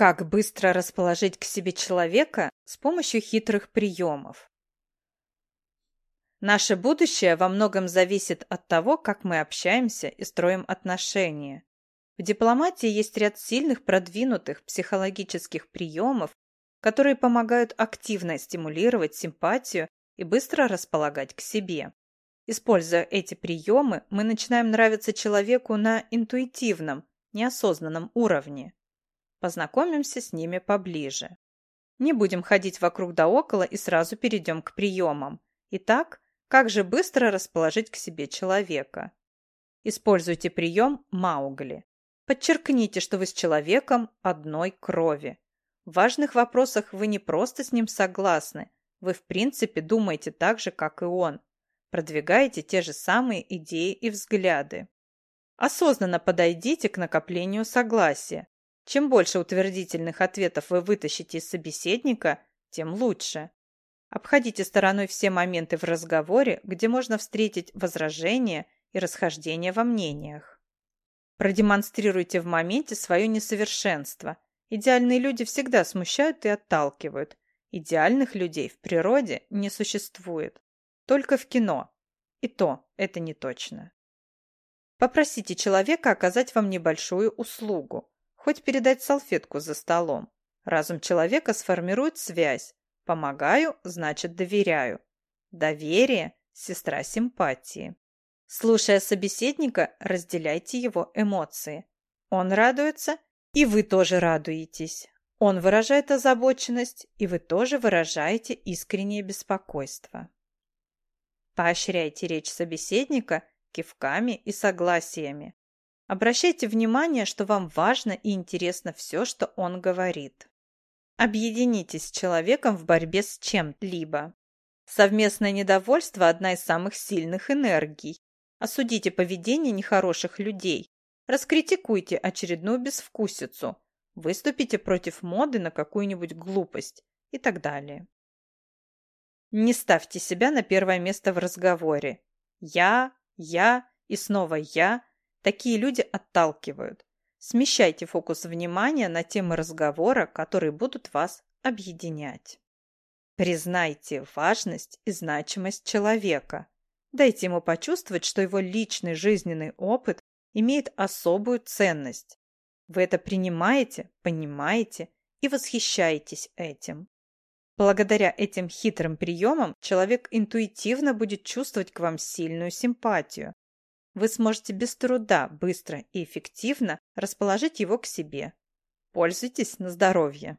Как быстро расположить к себе человека с помощью хитрых приемов? Наше будущее во многом зависит от того, как мы общаемся и строим отношения. В дипломатии есть ряд сильных продвинутых психологических приемов, которые помогают активно стимулировать симпатию и быстро располагать к себе. Используя эти приемы, мы начинаем нравиться человеку на интуитивном, неосознанном уровне. Познакомимся с ними поближе. Не будем ходить вокруг да около и сразу перейдем к приемам. Итак, как же быстро расположить к себе человека? Используйте прием Маугли. Подчеркните, что вы с человеком одной крови. В важных вопросах вы не просто с ним согласны, вы в принципе думаете так же, как и он. Продвигаете те же самые идеи и взгляды. Осознанно подойдите к накоплению согласия. Чем больше утвердительных ответов вы вытащите из собеседника, тем лучше. Обходите стороной все моменты в разговоре, где можно встретить возражения и расхождения во мнениях. Продемонстрируйте в моменте свое несовершенство. Идеальные люди всегда смущают и отталкивают. Идеальных людей в природе не существует. Только в кино. И то это не точно. Попросите человека оказать вам небольшую услугу. Хоть передать салфетку за столом. Разум человека сформирует связь. Помогаю, значит доверяю. Доверие – сестра симпатии. Слушая собеседника, разделяйте его эмоции. Он радуется, и вы тоже радуетесь. Он выражает озабоченность, и вы тоже выражаете искреннее беспокойство. Поощряйте речь собеседника кивками и согласиями. Обращайте внимание, что вам важно и интересно все, что он говорит. Объединитесь с человеком в борьбе с чем-либо. Совместное недовольство – одна из самых сильных энергий. Осудите поведение нехороших людей. Раскритикуйте очередную безвкусицу. Выступите против моды на какую-нибудь глупость и так далее. Не ставьте себя на первое место в разговоре. Я, я и снова я Такие люди отталкивают. Смещайте фокус внимания на темы разговора, которые будут вас объединять. Признайте важность и значимость человека. Дайте ему почувствовать, что его личный жизненный опыт имеет особую ценность. Вы это принимаете, понимаете и восхищаетесь этим. Благодаря этим хитрым приемам человек интуитивно будет чувствовать к вам сильную симпатию, вы сможете без труда, быстро и эффективно расположить его к себе. Пользуйтесь на здоровье.